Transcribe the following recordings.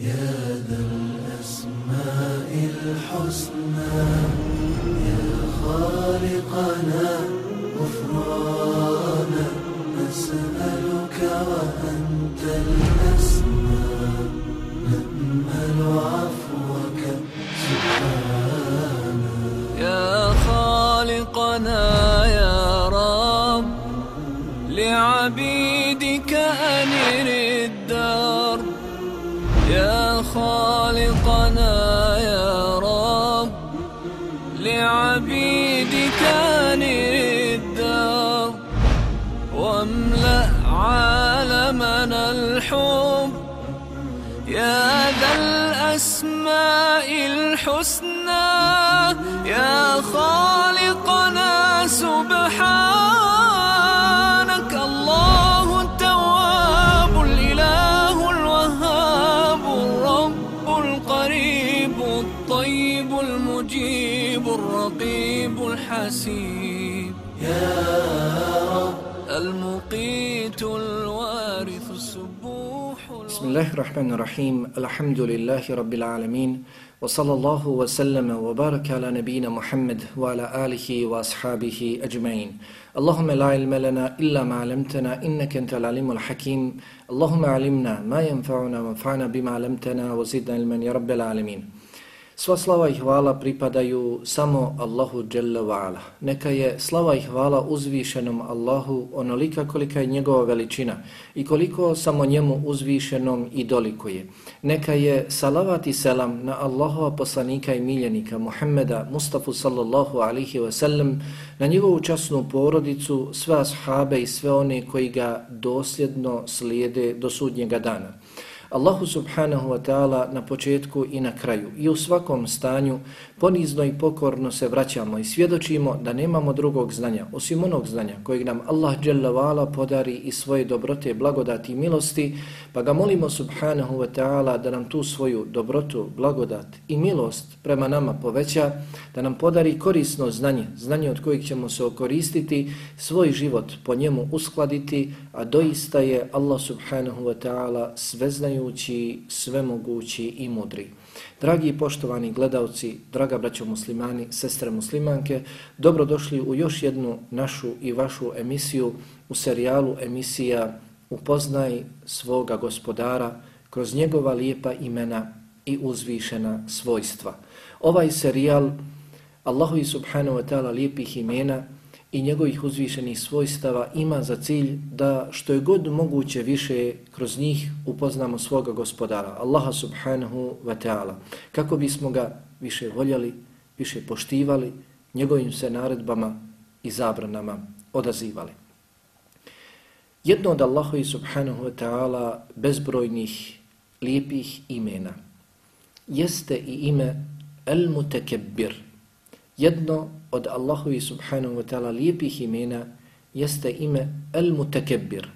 يا ذا الأسماء الحسنى يا خالقنا غفرانا نسألك وأنت الأسمى القريب الطيب المجيب الرقيب الحسيب. يا رب. المقيت الوارث السبوح بسم الله الرحمن الرحيم. الحمد لله رب العالمين وصلى الله وسلم وبارك على نبينا محمد وعلى آله وأصحابه أجمعين. اللهم لا علم لنا إلا ما علمتنا إنك أنت العليم الحكيم. اللهم علمنا ما ينفعنا وانفعنا بما علمتنا وزدنا علما يا رب العالمين. Sva slava i hvala pripadaju samo Allahu Jalla wa'ala. Neka je slava i hvala uzvišenom Allahu onolika kolika je njegova veličina i koliko samo njemu uzvišenom i dolikuje. Neka je salavat i selam na Allahova poslanika i miljenika Muhammeda Mustafa sallallahu alihi wasallam, na njegovu časnu porodicu, sve ashabe i sve one koji ga dosljedno slijede do sudnjega dana. Allahu subhanahu wa ta'ala na početku i na kraju. I u svakom stanju ponizno i pokorno se vraćamo i svjedočimo da nemamo drugog znanja osim onog znanja kojeg nam Allah dželavala podari i svoje dobrote, blagodati i milosti pa ga molimo subhanahu wa ta'ala da nam tu svoju dobrotu, blagodat i milost prema nama poveća, da nam podari korisno znanje, znanje od kojeg ćemo se okoristiti, svoj život po njemu uskladiti, a doista je Allah subhanahu wa ta'ala znajući, svemogući i mudri. Dragi i poštovani gledalci, draga braćo muslimani, sestre muslimanke, dobrodošli u još jednu našu i vašu emisiju u serijalu emisija Upoznaj svoga gospodara kroz njegova lijepa imena i uzvišena svojstva. Ovaj serijal Allahu i subhanahu wa ta'ala lijepih imena i njegovih uzvišenih svojstava ima za cilj da što je god moguće više kroz njih upoznamo svoga gospodara, Allaha subhanahu wa ta'ala, kako bismo ga više voljeli, više poštivali, njegovim se naredbama i zabranama odazivali. Jedno od Allaha subhanahu wa ta'ala bezbrojnih lijepih imena jeste i ime El-Mutekebbir. Jedno od Allahovi subhanahu wa ta'ala lijepih imena jeste ime El Mutakebir.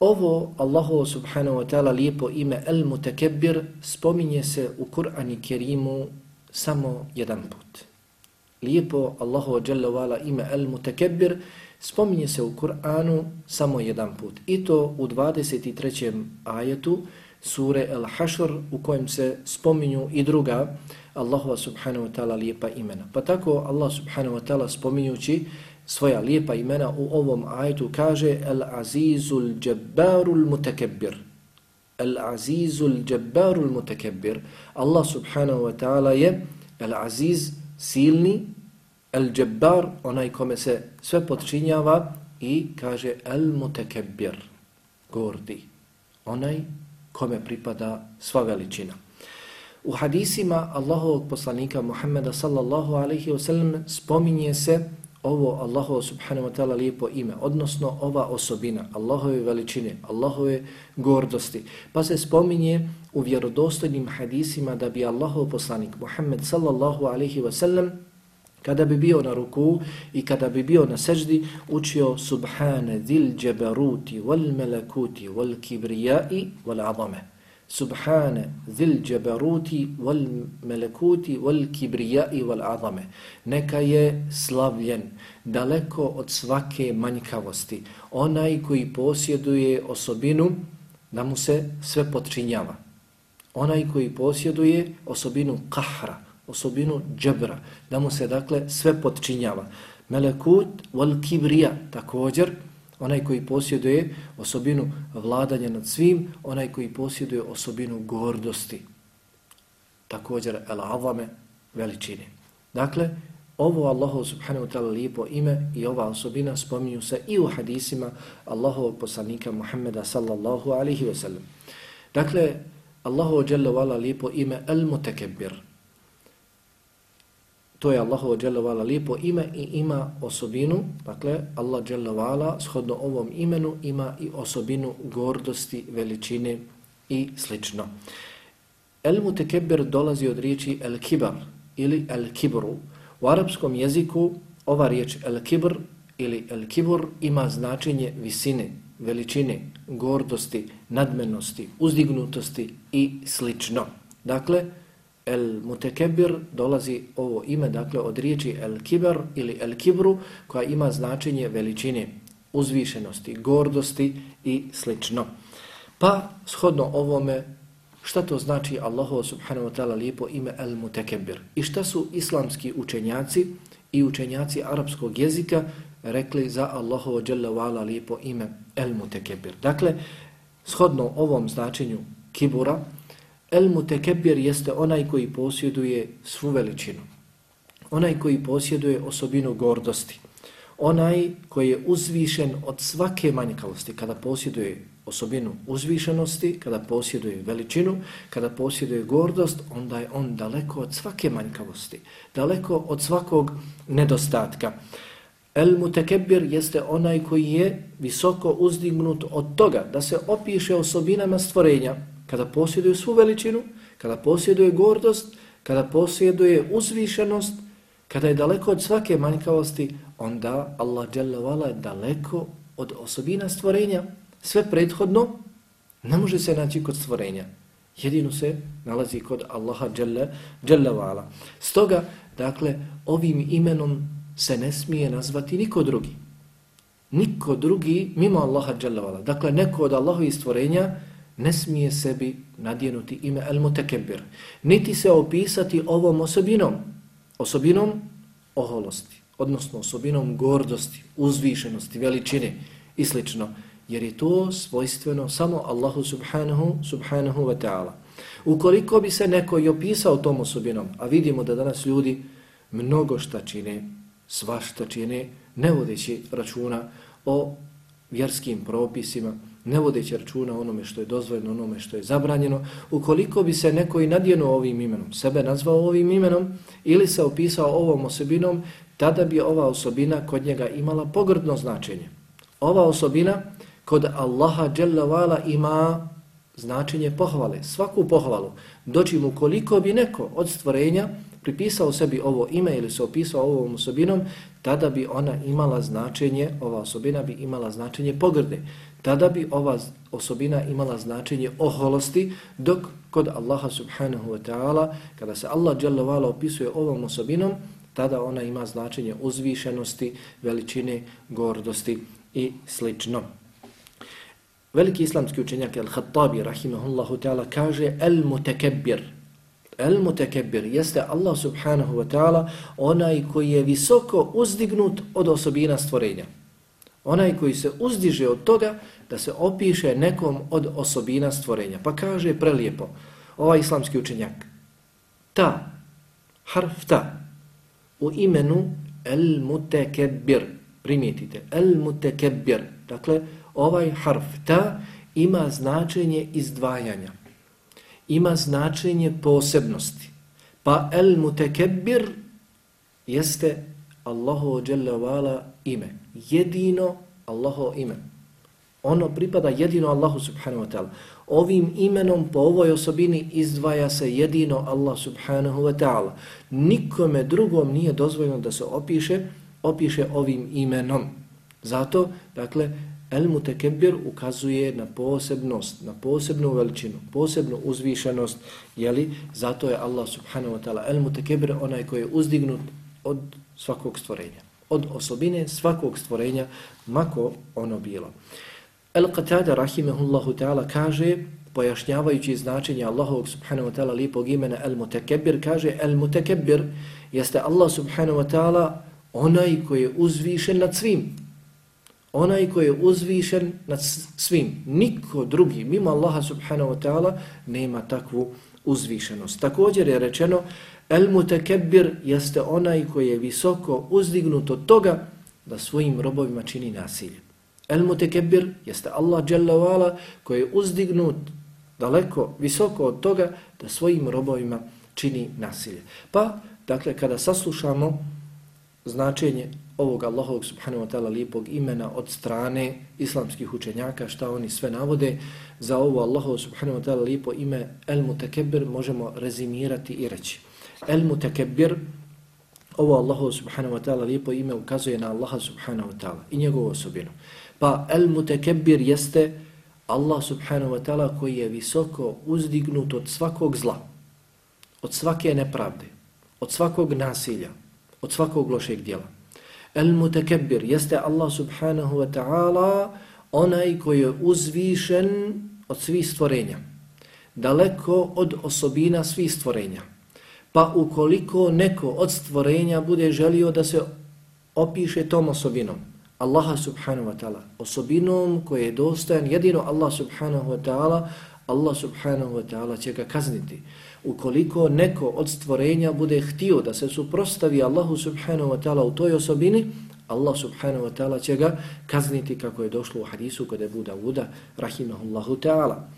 Ovo Allahovo subhanahu wa ta'ala lijepo ime El Mutakebir spominje se u Kur'ani Kerimu samo jedan put. Lijepo Allahovo jalla ime El Mutakebir spominje se u Kur'anu samo jedan put. I to u 23. ajetu sure Al-Hashr u kojem se spominju i druga Allahova subhanahu wa ta'ala lijepa imena. Pa tako Allah subhanahu wa ta'ala spominjući svoja lijepa imena u ovom ajetu kaže El-Azizul Jabbarul Mutakabbir. El-Azizul Jabbarul Mutakabbir. Allah subhanahu wa ta'ala je El-Aziz silni, El-Jabbar onaj kome se sve podčinjava i kaže El Mutakabbir, Gordi. Onaj kome pripada sva veličina. U hadisima Allahovog poslanika Muhammeda sallallahu alaihi wa sallam spominje se ovo Allahovo subhanahu wa ta'ala lijepo ime, odnosno ova osobina Allahove veličine, Allahove gordosti. Pa se spominje u vjerodostojnim hadisima da bi Allahov poslanik Muhammed sallallahu alaihi wa sallam kada bi bio na ruku i kada bi bio na seždi učio subhane dhil džeberuti wal melekuti wal kibrijai wal azame. Subhane dhil džeberuti wal melekuti wal kibrijai wal azame. Neka je slavljen daleko od svake manjkavosti. Onaj koji posjeduje osobinu da mu se sve podčinjava. onaj koji posjeduje osobinu kahra, osobinu džebra, da mu se dakle sve podčinjava. Melekut wal kibrija također, onaj koji posjeduje osobinu vladanja nad svim, onaj koji posjeduje osobinu gordosti, također el avame veličine. Dakle, ovo Allahu subhanahu wa ta'ala lijepo ime i ova osobina spominju se i u hadisima Allahovog poslanika Muhammeda sallallahu alihi wasallam. Dakle, Allahu jalla vala lijepo ime el mutekebbir. To je Allahu jalla wala lijepo ime i ima osobinu, dakle, Allah jalla shodno ovom imenu ima i osobinu gordosti, veličine i slično. El mutekebir dolazi od riječi el kibar ili el kibru, U arapskom jeziku ova riječ el-kibr ili el-kibur ima značenje visine, veličine, gordosti, nadmenosti, uzdignutosti i slično. Dakle, el-mutekebir dolazi ovo ime dakle od riječi El Kibar ili el-kibru koja ima značenje veličine, uzvišenosti, gordosti i slično. Pa, shodno ovome, Šta to znači Allahu subhanahu wa ta'ala lijepo ime El Mutekebir? I šta su islamski učenjaci i učenjaci arapskog jezika rekli za Allahu jalla lijepo ime El Mutekebir? Dakle, shodno ovom značenju kibura, El Mutekebir jeste onaj koji posjeduje svu veličinu. Onaj koji posjeduje osobinu gordosti. Onaj koji je uzvišen od svake manjkavosti kada posjeduje osobinu uzvišenosti, kada posjeduje veličinu, kada posjeduje gordost, onda je on daleko od svake manjkavosti, daleko od svakog nedostatka. El mutekebir jeste onaj koji je visoko uzdignut od toga da se opiše osobinama stvorenja, kada posjeduje svu veličinu, kada posjeduje gordost, kada posjeduje uzvišenost, kada je daleko od svake manjkavosti, onda Allah je daleko od osobina stvorenja, sve prethodno ne može se naći kod stvorenja. Jedino se nalazi kod Allaha Jalla, Jalla Stoga, dakle, ovim imenom se ne smije nazvati niko drugi. Niko drugi mimo Allaha Jalla Dakle, neko od Allahovi stvorenja ne smije sebi nadjenuti ime El Mutekebir. Niti se opisati ovom osobinom. Osobinom oholosti. Odnosno osobinom gordosti, uzvišenosti, veličine i slično jer je to svojstveno samo Allahu subhanahu, subhanahu wa ta'ala. Ukoliko bi se neko i opisao tom osobinom, a vidimo da danas ljudi mnogo šta čine, svašta čine, ne vodeći računa o vjerskim propisima, ne vodeći računa onome što je dozvoljeno, onome što je zabranjeno, ukoliko bi se neko i nadjenuo ovim imenom, sebe nazvao ovim imenom ili se opisao ovom osobinom, tada bi ova osobina kod njega imala pogrdno značenje. Ova osobina kod Allaha Jalla ima značenje pohvale, svaku pohvalu. Doći mu koliko bi neko od stvorenja pripisao sebi ovo ime ili se opisao ovom osobinom, tada bi ona imala značenje, ova osobina bi imala značenje pogrde. Tada bi ova osobina imala značenje oholosti, dok kod Allaha subhanahu wa ta'ala, kada se Allah dželovala opisuje ovom osobinom, tada ona ima značenje uzvišenosti, veličine, gordosti i slično. Veliki islamski učenjak Al-Khattabi rahimahullahu ta'ala kaže El-Mutekebir. El-Mutekebir jeste Allah subhanahu wa ta'ala onaj koji je visoko uzdignut od osobina stvorenja. Onaj koji se uzdiže od toga da se opiše nekom od osobina stvorenja. Pa kaže prelijepo ovaj islamski učenjak. Ta, harf ta, u imenu el mutekebir, Primijetite, el mutekebir, Dakle, ovaj harf ta ima značenje izdvajanja. Ima značenje posebnosti. Pa el mutekebir jeste Allahu dželle vala ime. Jedino Allaho ime. Ono pripada jedino Allahu subhanahu wa ta'ala. Ovim imenom po ovoj osobini izdvaja se jedino Allah subhanahu wa ta'ala. Nikome drugom nije dozvoljeno da se opiše, opiše ovim imenom. Zato, dakle, El mutekebir ukazuje na posebnost, na posebnu veličinu, posebnu uzvišenost, jeli? Zato je Allah subhanahu wa ta'ala el mutekebir onaj koji je uzdignut od svakog stvorenja. Od osobine svakog stvorenja, mako ono bilo. El Qatada rahimehullahu ta'ala kaže, pojašnjavajući značenje Allahovog subhanahu wa ta'ala lijepog imena El-Mutakebir, kaže El-Mutakebir jeste Allah subhanahu wa ta'ala onaj koji je uzvišen nad svim. Onaj koji je uzvišen nad svim. Niko drugi, mimo Allaha subhanahu wa ta'ala, nema takvu uzvišenost. Također je rečeno El Mutekebir jeste onaj koji je visoko uzdignut od toga da svojim robovima čini nasilje. El Mutekebir jeste Allah dželavala koji je uzdignut daleko, visoko od toga da svojim robovima čini nasilje. Pa, dakle, kada saslušamo značenje ovog Allahovog subhanahu wa ta'ala lijepog imena od strane islamskih učenjaka, šta oni sve navode, za ovo Allahovog subhanahu wa ta'ala lijepo ime El Mutekebir možemo rezimirati i reći. El mutakebir, ovo Allahu subhanahu wa ta'ala lijepo ime ukazuje na Allaha subhanahu wa ta'ala i njegovu osobinu. Pa El mutakebir jeste Allah subhanahu wa ta'ala koji je visoko uzdignut od svakog zla, od svake nepravde, od svakog nasilja, od svakog lošeg djela. El mutakebir jeste Allah subhanahu wa ta'ala onaj koji je uzvišen od svih stvorenja, daleko od osobina svih stvorenja. Pa ukoliko neko od stvorenja bude želio da se opiše tom osobinom, Allaha subhanahu wa ta'ala, osobinom koje je dostajan jedino Allah subhanahu wa ta'ala, Allah subhanahu wa ta'ala će ga kazniti. Ukoliko neko od stvorenja bude htio da se suprostavi Allahu subhanahu wa ta'ala u toj osobini, Allah subhanahu wa ta'ala će ga kazniti kako je došlo u hadisu kod je Buda Uda, rahimahullahu ta'ala.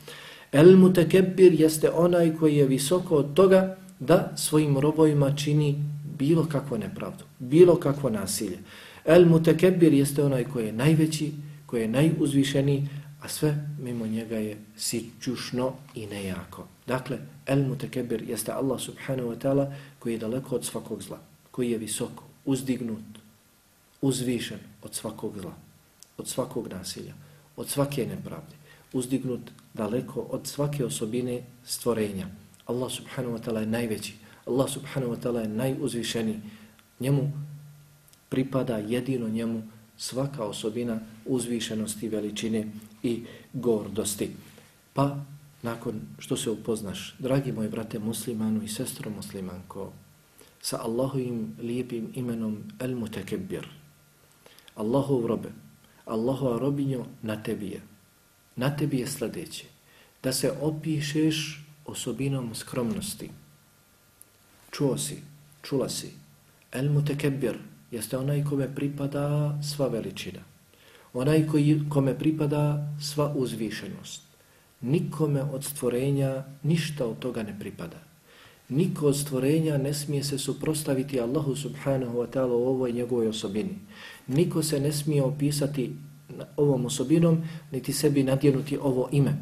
El mutakabbir jeste onaj koji je visoko od toga da svojim robovima čini bilo kakvo nepravdu, bilo kakvo nasilje. El mutekebir jeste onaj koji je najveći, koji je najuzvišeniji, a sve mimo njega je sićušno i nejako. Dakle, el mutekebir jeste Allah subhanahu wa ta'ala koji je daleko od svakog zla, koji je visoko, uzdignut, uzvišen od svakog zla, od svakog nasilja, od svake nepravde, uzdignut daleko od svake osobine stvorenja. Allah subhanahu wa ta'ala je najveći, Allah subhanahu wa ta'ala je najuzvišeniji. Njemu pripada jedino njemu svaka osobina uzvišenosti, veličine i gordosti. Pa, nakon što se upoznaš, dragi moji brate muslimanu i sestro muslimanko, sa Allahovim lijepim imenom El Mutekebir, Allahov robe, Allahova robinjo na tebi je. Na tebi je sljedeće, da se opišeš osobinom skromnosti. Čuo si, čula si, El Mutekebbir, jeste onaj kome pripada sva veličina. Onaj koji, kome pripada sva uzvišenost. Nikome od stvorenja ništa od toga ne pripada. Niko od stvorenja ne smije se suprostaviti Allahu subhanahu wa ta'ala u ovoj njegovoj osobini. Niko se ne smije opisati ovom osobinom, niti sebi nadjenuti ovo ime.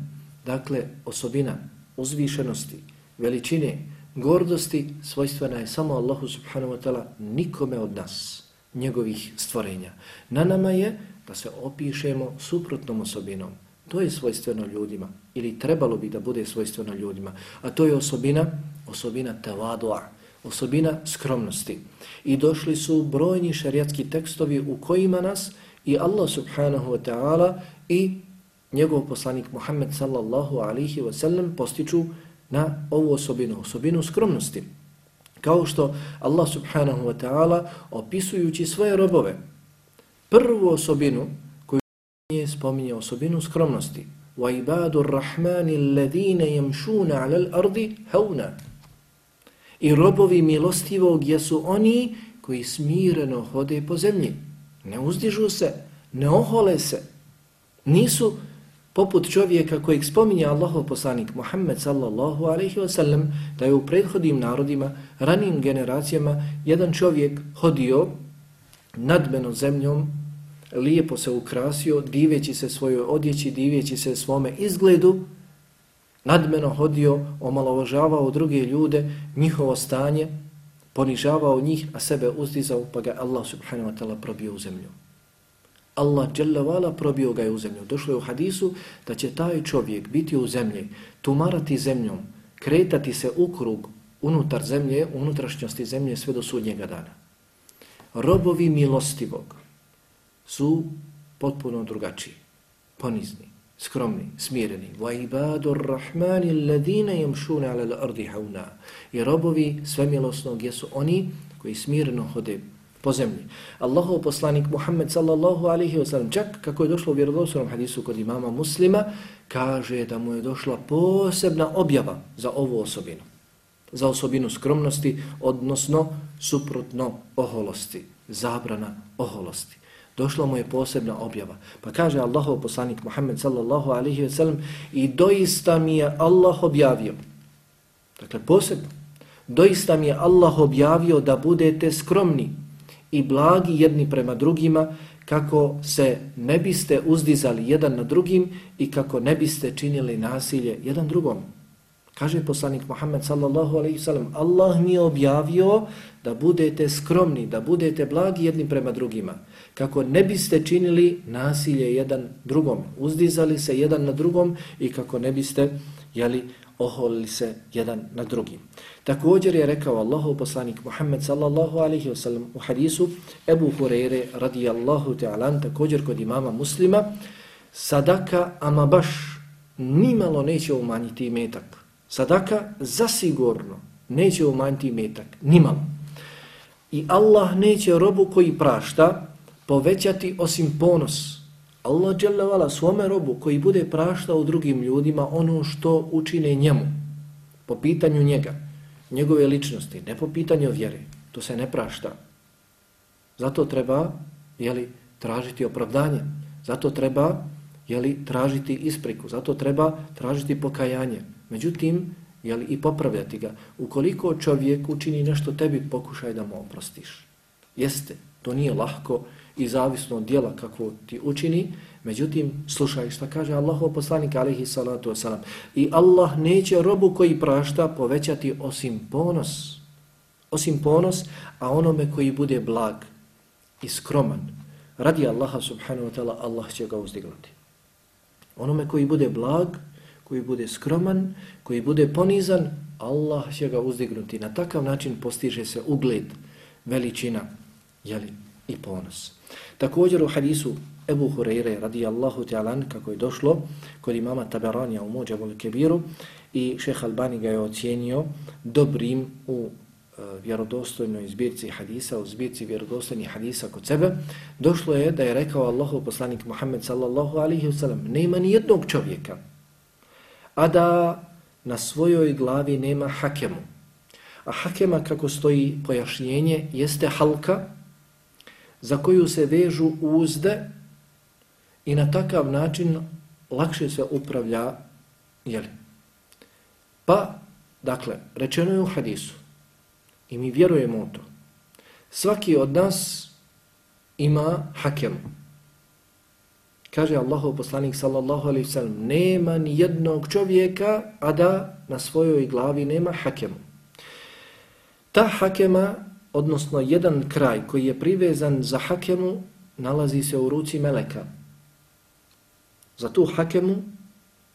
Dakle, osobina uzvišenosti, veličine, gordosti svojstvena je samo Allahu subhanahu wa ta'ala nikome od nas, njegovih stvorenja. Na nama je da se opišemo suprotnom osobinom. To je svojstveno ljudima ili trebalo bi da bude svojstveno ljudima. A to je osobina, osobina tevadua, osobina skromnosti. I došli su brojni šariatski tekstovi u kojima nas i Allah subhanahu wa ta'ala i njegov poslanik Muhammed sallallahu alihi wa sallam postiču na ovu osobinu, osobinu skromnosti. Kao što Allah subhanahu wa ta'ala opisujući svoje robove, prvu osobinu koju je spominje osobinu skromnosti. وَعِبَادُ الرَّحْمَانِ الَّذِينَ يَمْشُونَ عَلَى الْأَرْضِ هَوْنَا I robovi milostivog jesu oni koji smireno hode po zemlji. Ne uzdižu se, ne ohole se, nisu poput čovjeka kojeg spominje Allahov poslanik Muhammed sallallahu alaihi wa sallam, da je u prethodnim narodima, ranim generacijama, jedan čovjek hodio nadmeno zemljom, lijepo se ukrasio, diveći se svojoj odjeći, diveći se svome izgledu, nadmeno hodio, omalovažavao druge ljude, njihovo stanje, ponižavao njih, a sebe uzdizao, pa ga Allah subhanahu wa ta'ala probio u zemlju. Allah dželjavala probio ga je u zemlju. Došlo je u hadisu da će taj čovjek biti u zemlji, tumarati zemljom, kretati se u krug unutar zemlje, unutrašnjosti zemlje sve do sudnjega dana. Robovi milostivog su potpuno drugačiji, ponizni, skromni, smireni. Wa ibadur الَّذِينَ يَمْشُونَ yamshuna 'ala al-ardi. I robovi svemilosnog jesu oni koji smireno hode po zemlji. Allahov poslanik Muhammed sallallahu alaihi wasallam, čak kako je došlo u vjerodostojnom hadisu kod imama muslima, kaže da mu je došla posebna objava za ovu osobinu. Za osobinu skromnosti, odnosno suprotno oholosti, zabrana oholosti. Došla mu je posebna objava. Pa kaže Allahov poslanik Muhammed sallallahu alaihi wasallam i doista mi je Allah objavio. Dakle, posebno. Doista mi je Allah objavio da budete skromni i blagi jedni prema drugima kako se ne biste uzdizali jedan na drugim i kako ne biste činili nasilje jedan drugom. Kaže poslanik Muhammed sallallahu alaihi sallam, Allah mi je objavio da budete skromni, da budete blagi jedni prema drugima, kako ne biste činili nasilje jedan drugom, uzdizali se jedan na drugom i kako ne biste jeli, oholili se jedan na drugim. Također je rekao Allahov poslanik Muhammed sallallahu alaihi wasallam u hadisu Ebu Hureyre radijallahu ta'alan također kod imama muslima sadaka ama baš nimalo neće umanjiti metak. Sadaka zasigurno neće umanjiti metak. Nimalo. I Allah neće robu koji prašta povećati osim ponos. Allah dželle svome robu koji bude praštao drugim ljudima ono što učine njemu po pitanju njega, njegove ličnosti, ne po pitanju vjere. To se ne prašta. Zato treba jeli, tražiti opravdanje. Zato treba jeli, tražiti ispriku. Zato treba tražiti pokajanje. Međutim, jeli, i popravljati ga. Ukoliko čovjek učini nešto tebi, pokušaj da mu oprostiš. Jeste, to nije lahko i zavisno od dijela kako ti učini, međutim, slušaj šta kaže Allahov poslanik alaihi salatu wasalam. I Allah neće robu koji prašta povećati osim ponos. Osim ponos, a onome koji bude blag i skroman. Radi Allaha subhanahu wa ta'ala, Allah će ga uzdignuti. Onome koji bude blag, koji bude skroman, koji bude ponizan, Allah će ga uzdignuti. Na takav način postiže se ugled, veličina jeli, i ponos. Također u hadisu Ebu Hureyre radijallahu ta'alan kako je došlo kod imama Taberanija u Mođabu Kebiru i šeha Albani ga je ocijenio dobrim u e, vjerodostojnoj zbirci hadisa, u zbirci vjerodostojnih hadisa kod sebe, došlo je da je rekao Allahu poslanik Muhammed sallallahu alihi wasallam, nema ni jednog čovjeka, a da na svojoj glavi nema hakemu. A hakema, kako stoji pojašnjenje, jeste halka za koju se vežu uzde i na takav način lakše se upravlja jeli. Pa, dakle, rečeno je u hadisu i mi vjerujemo u to. Svaki od nas ima hakem. Kaže Allahov poslanik sallallahu alaihi sallam, nema ni jednog čovjeka, a da na svojoj glavi nema hakemu. Ta hakema, odnosno jedan kraj koji je privezan za hakemu, nalazi se u ruci meleka. Za tu hakemu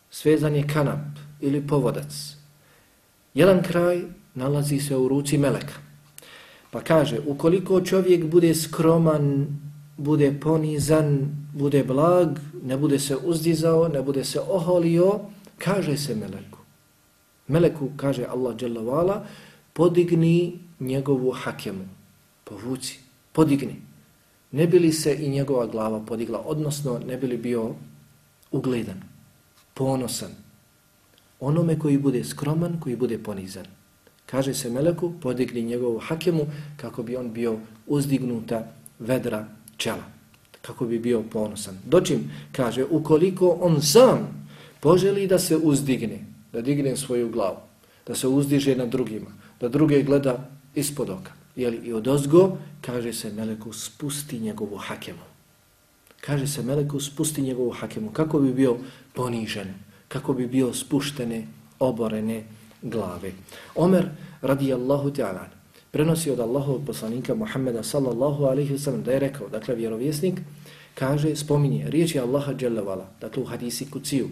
svezan je kanap ili povodac. Jedan kraj nalazi se u ruci meleka. Pa kaže, ukoliko čovjek bude skroman, bude ponizan, bude blag, ne bude se uzdizao, ne bude se oholio, kaže se meleku. Meleku kaže Allah Jalla Vala, podigni njegovu hakemu. Povuci, podigni. Ne bi se i njegova glava podigla, odnosno ne bi bio ugledan, ponosan. Onome koji bude skroman, koji bude ponizan. Kaže se meleku, podigni njegovu hakemu kako bi on bio uzdignuta vedra čela kako bi bio ponosan. Dočim kaže, ukoliko on sam poželi da se uzdigne, da digne svoju glavu, da se uzdiže na drugima, da druge gleda ispod oka, jeli, i od ozgo, kaže se Meleku, spusti njegovu hakemu. Kaže se Meleku, spusti njegovu hakemu, kako bi bio ponižen, kako bi bio spuštene, oborene glave. Omer, radijallahu ta'ala, prenosi od Allahov poslanika Muhammeda sallallahu alaihi wasallam da je rekao, dakle vjerovjesnik, kaže, spominje, riječi Allaha dželavala, dakle u hadisi kuciju,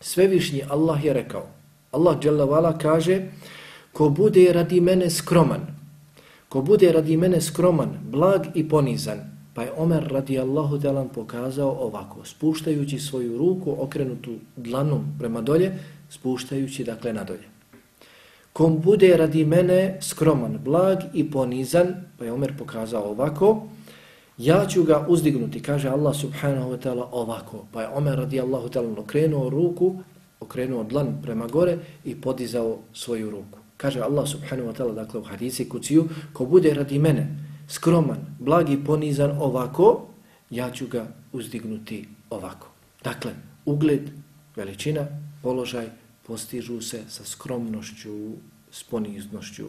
svevišnji Allah je rekao, Allah dželavala kaže, ko bude radi mene skroman, ko bude radi mene skroman, blag i ponizan, Pa je Omer radijallahu talan pokazao ovako, spuštajući svoju ruku okrenutu dlanom prema dolje, spuštajući dakle na dolje. Kom bude radi mene skroman, blag i ponizan, pa je Omer pokazao ovako, ja ću ga uzdignuti, kaže Allah subhanahu wa ta'ala ovako. Pa je Omer radijallahu ta'ala okrenuo ruku, okrenuo dlan prema gore i podizao svoju ruku. Kaže Allah subhanahu wa ta'ala dakle u hadisi kuciju, ko bude radi mene skroman, blagi, ponizan ovako, ja ću ga uzdignuti ovako. Dakle, ugled, veličina, položaj postižu se sa skromnošću, s poniznošću.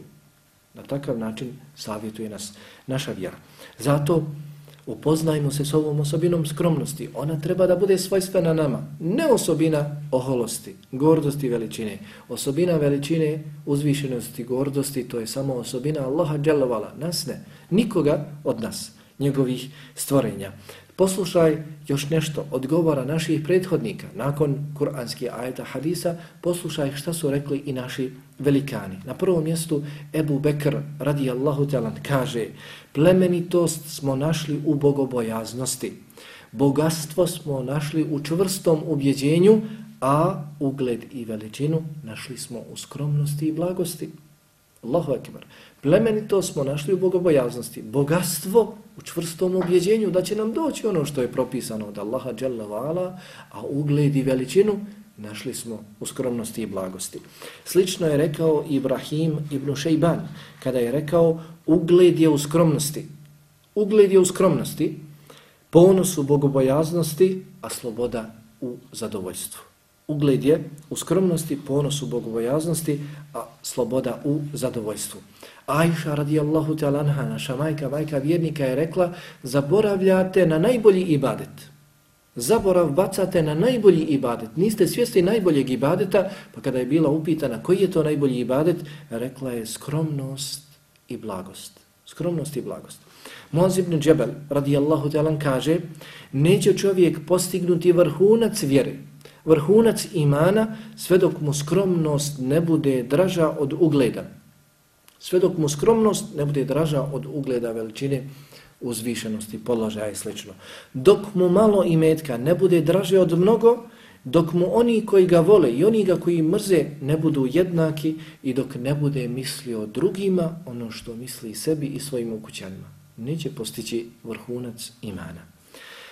Na takav način savjetuje nas naša vjera. Zato upoznajmo se s ovom osobinom skromnosti. Ona treba da bude svojstvena nama. Ne osobina oholosti, gordosti veličine. Osobina veličine, uzvišenosti, gordosti, to je samo osobina Allaha dželovala. Nas ne nikoga od nas, njegovih stvorenja. Poslušaj još nešto od govora naših prethodnika, nakon kuranskih ajeta hadisa, poslušaj šta su rekli i naši velikani. Na prvom mjestu Ebu Bekr radijallahu talan kaže plemenitost smo našli u bogobojaznosti, bogatstvo smo našli u čvrstom ubjeđenju, a ugled i veličinu našli smo u skromnosti i blagosti. Allahu akbar. Plemenito smo našli u bogobojaznosti. Bogatstvo u čvrstom objeđenju da će nam doći ono što je propisano od Allaha Jalla vala, a ugled i veličinu našli smo u skromnosti i blagosti. Slično je rekao Ibrahim ibn Šejban, kada je rekao ugled je u skromnosti. Ugled je u skromnosti, ponos u bogobojaznosti, a sloboda u zadovoljstvu. Ugled je u skromnosti, ponos u bogobojaznosti, a sloboda u zadovoljstvu. Ajša radijallahu ta'ala anha, naša majka, majka vjernika je rekla, zaboravljate na najbolji ibadet. Zaborav bacate na najbolji ibadet. Niste svjesni najboljeg ibadeta, pa kada je bila upitana koji je to najbolji ibadet, rekla je skromnost i blagost. Skromnost i blagost. Moaz ibn Džebel radijallahu ta'ala kaže, neće čovjek postignuti vrhunac vjere, vrhunac imana, sve dok mu skromnost ne bude draža od ugleda sve dok mu skromnost ne bude draža od ugleda veličine uzvišenosti, položaja i sl. Dok mu malo imetka ne bude draže od mnogo, dok mu oni koji ga vole i oni ga koji mrze ne budu jednaki i dok ne bude mislio drugima ono što misli sebi i svojim ukućanima, neće postići vrhunac imana.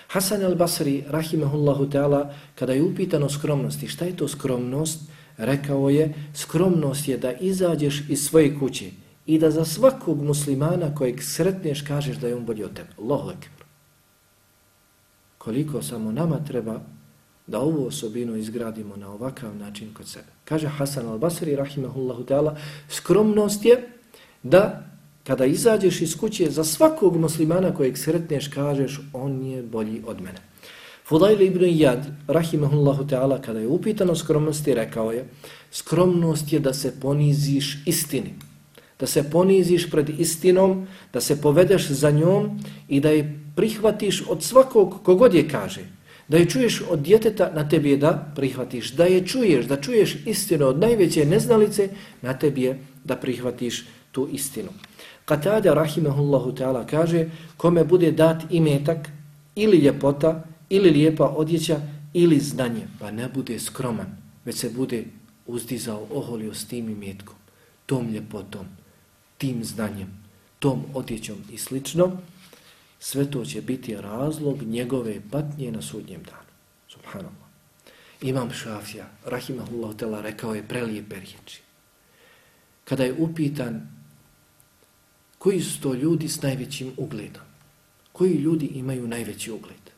Hasan al-Basri, rahimahullahu ta'ala, kada je upitano skromnosti, šta je to skromnost? rekao je, skromnost je da izađeš iz svoje kuće i da za svakog muslimana kojeg sretneš kažeš da je on bolji od tebe. Allahu ekber. Koliko samo nama treba da ovu osobinu izgradimo na ovakav način kod sebe. Kaže Hasan al-Basri, rahimahullahu ta'ala, skromnost je da kada izađeš iz kuće za svakog muslimana kojeg sretneš kažeš on je bolji od mene. Fudail ibn Iyad, rahimahullahu ta'ala, kada je upitan o skromnosti, rekao je, skromnost je da se poniziš istini, da se poniziš pred istinom, da se povedeš za njom i da je prihvatiš od svakog kogod je kaže, da je čuješ od djeteta, na tebi je da prihvatiš, da je čuješ, da čuješ istinu od najveće neznalice, na tebi je da prihvatiš tu istinu. Katade rahimehullahu ta'ala, kaže, kome bude dat imetak ili ljepota, ili lijepa odjeća ili znanje, pa ne bude skroman, već se bude uzdizao, oholio s tim imetkom, tom ljepotom, tim znanjem, tom odjećom i slično, sve to će biti razlog njegove patnje na sudnjem danu. Subhanallah. Imam Šafija, rahimahullah tela, rekao je prelijepe riječi. Kada je upitan koji su to ljudi s najvećim ugledom, koji ljudi imaju najveći ugled,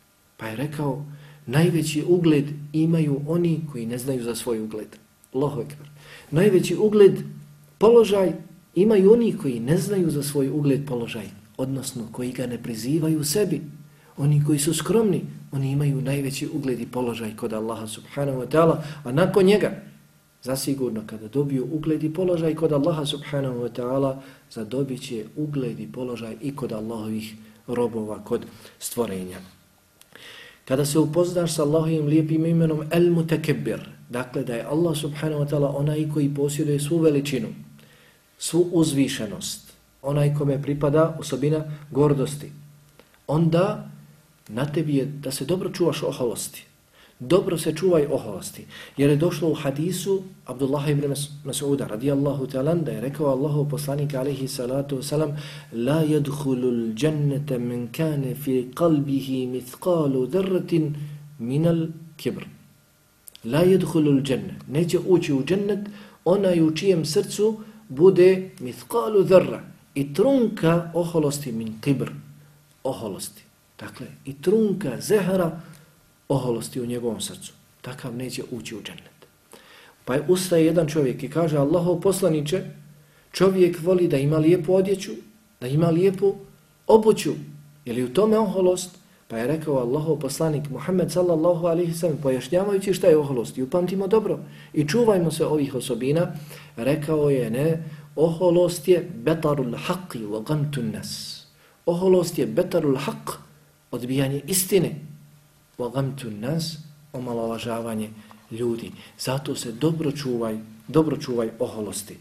Pa je rekao, najveći ugled imaju oni koji ne znaju za svoj ugled. Allahu ekber. Najveći ugled, položaj, imaju oni koji ne znaju za svoj ugled položaj, odnosno koji ga ne prizivaju sebi. Oni koji su skromni, oni imaju najveći ugled i položaj kod Allaha subhanahu wa ta'ala, a nakon njega, zasigurno kada dobiju ugled i položaj kod Allaha subhanahu wa ta'ala, zadobit će ugled i položaj i kod Allahovih robova, kod stvorenja. Kada se upoznaš sa Allahovim lijepim imenom El Mutakebir, dakle da je Allah subhanahu wa ta'ala onaj koji posjeduje svu veličinu, svu uzvišenost, onaj kome pripada osobina gordosti, onda na tebi je da se dobro čuvaš oholosti. Dobro se čuvaj oholosti. Jer je došlo u hadisu Abdullah ibn Mas'uda radijallahu ta'ala da je rekao Allahu poslanik alaihi salatu wasalam La yadkhulu l'jannata men kane fi qalbihi mithqalu dharratin minal kibr. La yadkhulu l'janna. Neće ući u džennet onaj u čijem srcu bude mithqalu dharra i trunka oholosti min kibr. Oholosti. Dakle, i trunka zehara oholosti u njegovom srcu. Takav neće ući u džennet. Pa je ustaje jedan čovjek i kaže Allahov poslaniće, čovjek voli da ima lijepu odjeću, da ima lijepu obuću. Je li u tome oholost? Pa je rekao Allahov poslanik Muhammed sallallahu alaihi sallam pojašnjavajući šta je oholost. I upamtimo dobro i čuvajmo se ovih osobina. Rekao je ne, oholost je betarul haqi wa gantun nas. Oholost je betarul haq, odbijanje istine, وَغَمْتُ nas omalovažavanje ljudi. Zato se dobro čuvaj, dobro čuvaj oholosti.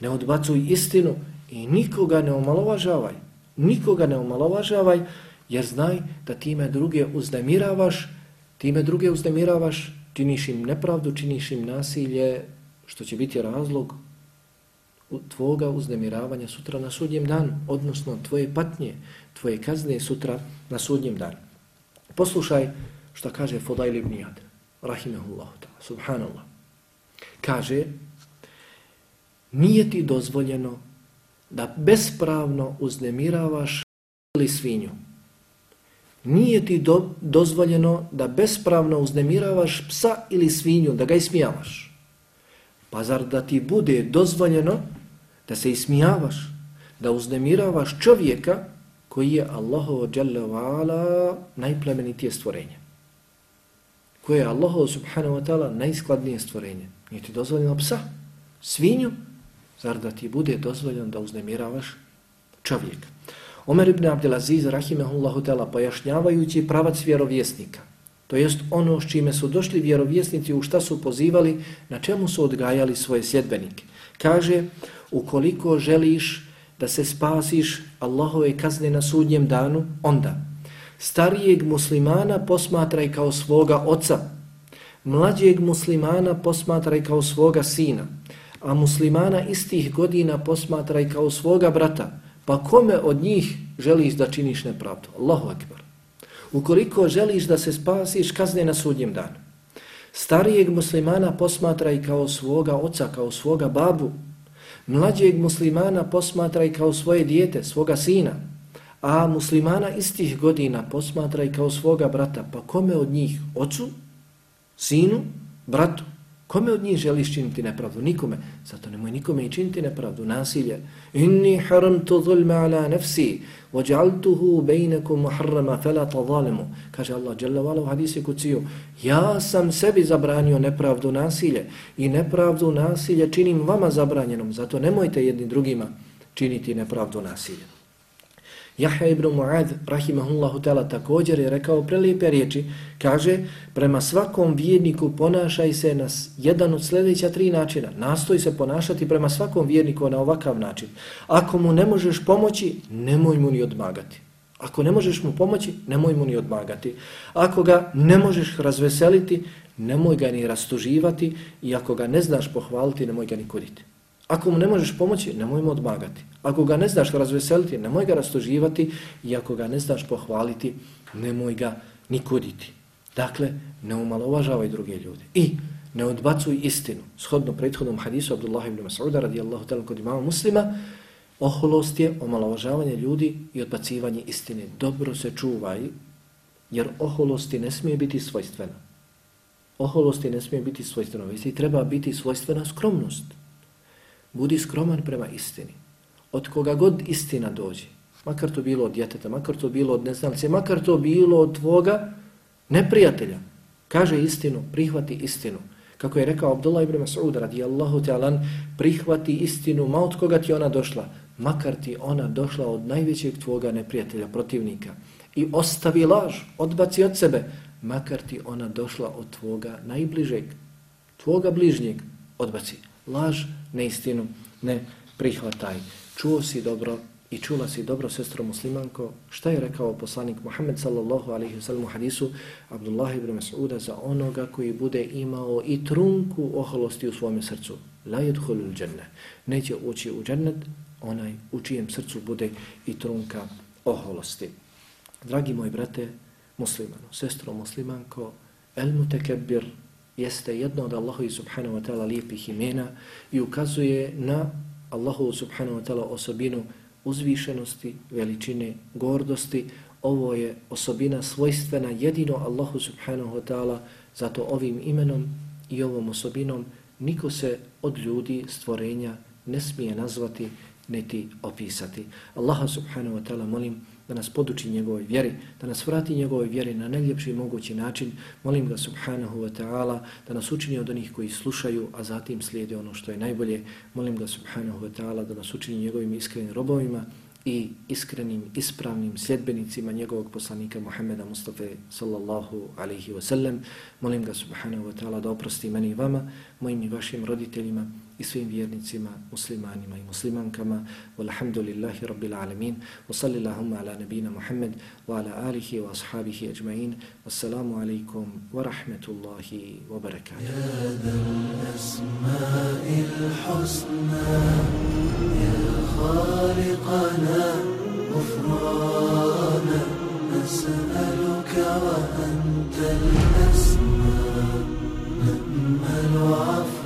Ne odbacuj istinu i nikoga ne omalovažavaj. Nikoga ne omalovažavaj jer znaj da time druge uznemiravaš, time druge uznemiravaš, činiš im nepravdu, činiš im nasilje, što će biti razlog tvoga uznemiravanja sutra na sudnjem danu, odnosno tvoje patnje, tvoje kazne sutra na sudnjem danu. Poslušaj šta kaže Fodajl ibn Jad, rahimahullah, subhanallah. Kaže, nije ti dozvoljeno da bespravno uznemiravaš ili svinju. Nije ti do, dozvoljeno da bespravno uznemiravaš psa ili svinju, da ga ismijavaš. Pa zar da ti bude dozvoljeno da se ismijavaš, da uznemiravaš čovjeka koji je Allahovo najplemenitije stvorenje koje je Allah subhanahu wa ta'ala najskladnije stvorenje. Nije ti dozvoljeno psa, svinju, zar da ti bude dozvoljeno da uznemiravaš čovjeka. Omer ibn Abdelaziz, rahimahullahu ta'ala, pojašnjavajući pravac vjerovjesnika, to jest ono s čime su došli vjerovjesnici, u šta su pozivali, na čemu su odgajali svoje sjedbenike. Kaže, ukoliko želiš da se spasiš Allahove kazne na sudnjem danu, onda starijeg muslimana posmatraj kao svoga oca, mlađeg muslimana posmatraj kao svoga sina, a muslimana istih godina posmatraj kao svoga brata, pa kome od njih želiš da činiš nepravdu? Allahu akbar. Ukoliko želiš da se spasiš kazne na sudnjem danu, starijeg muslimana posmatraj kao svoga oca, kao svoga babu, mlađeg muslimana posmatraj kao svoje dijete, svoga sina, a muslimana istih godina posmatraj kao svoga brata, pa kome od njih, ocu, sinu, bratu, kome od njih želiš činiti nepravdu? Nikome. Zato nemoj nikome i činiti nepravdu, nasilje. Inni haramtu zulma ala nefsi, vođaltuhu bejnekum muharrama fela tazalimu. Kaže Allah, jalla vala u hadisi kuciju, ja sam sebi zabranio nepravdu, nasilje i nepravdu, nasilje činim vama zabranjenom, zato nemojte jedni drugima činiti nepravdu, nasilje. Jahja ibn Mu'ad, rahimahullahu ta'ala, također je rekao prelijepe riječi, kaže, prema svakom vjerniku ponašaj se na jedan od sljedeća tri načina. Nastoj se ponašati prema svakom vjerniku na ovakav način. Ako mu ne možeš pomoći, nemoj mu ni odmagati. Ako ne možeš mu pomoći, nemoj mu ni odmagati. Ako ga ne možeš razveseliti, nemoj ga ni rastuživati i ako ga ne znaš pohvaliti, nemoj ga ni kuditi. Ako mu ne možeš pomoći, nemoj mu odmagati. Ako ga ne znaš razveseliti, nemoj ga rastoživati i ako ga ne znaš pohvaliti, nemoj ga nikuditi. Dakle, ne umalovažavaj druge ljude. I ne odbacuj istinu. Shodno prethodnom hadisu Abdullah ibn Mas'uda radijallahu ta'ala kod imama muslima, oholost je omalovažavanje ljudi i odbacivanje istine. Dobro se čuvaj, jer oholosti ne smije biti svojstvena. Oholosti ne smije biti svojstvena. Visi treba biti svojstvena skromnost. Budi skroman prema istini. Od koga god istina dođe, makar to bilo od djeteta, makar to bilo od neznalice, makar to bilo od tvoga neprijatelja, kaže istinu, prihvati istinu. Kako je rekao Abdullah ibn Mas'ud radijallahu ta'alan, prihvati istinu, ma od koga ti ona došla, makar ti ona došla od najvećeg tvoga neprijatelja, protivnika. I ostavi laž, odbaci od sebe, makar ti ona došla od tvoga najbližeg, tvoga bližnjeg, odbaci laž, neistinu, ne prihvataj. Čuo si dobro i čula si dobro, sestro muslimanko, šta je rekao poslanik Muhammed sallallahu alaihi wasallam u hadisu Abdullah ibn Mas'uda za onoga koji bude imao i trunku oholosti u svom srcu. La yadkhulul dženne. Neće ući u džennet onaj u čijem srcu bude i trunka oholosti. Dragi moji brate, muslimano, sestro muslimanko, el mutekebbir jeste jedno od Allahu subhanahu wa ta'ala lijepih imena i ukazuje na Allahu subhanahu wa ta'ala osobinu uzvišenosti, veličine, gordosti. Ovo je osobina svojstvena jedino Allahu subhanahu wa ta'ala, zato ovim imenom i ovom osobinom niko se od ljudi stvorenja ne smije nazvati niti opisati. Allaha subhanahu wa ta'ala molim da nas poduči njegovoj vjeri, da nas vrati njegovoj vjeri na najljepši mogući način. Molim ga subhanahu wa ta'ala da nas učini od onih koji slušaju, a zatim slijede ono što je najbolje. Molim ga subhanahu wa ta'ala da nas učini njegovim iskrenim robovima i iskrenim, ispravnim sljedbenicima njegovog poslanika Muhammeda Mustafa sallallahu alaihi wa sallam. Molim ga subhanahu wa ta'ala da oprosti meni i vama, mojim i vašim roditeljima, i svim vjernicima, muslimanima i muslimankama. Walhamdulillahi rabbil alamin. Wa sallillahumma ala nabina Muhammad wa ala alihi wa ashabihi ajma'in. Wassalamu alaikum wa rahmetullahi wa barakatuh. يا ذا الأسماء الحسنى يا خالقنا غفرانا نسألك وأنت الأسمى نأمل عفوك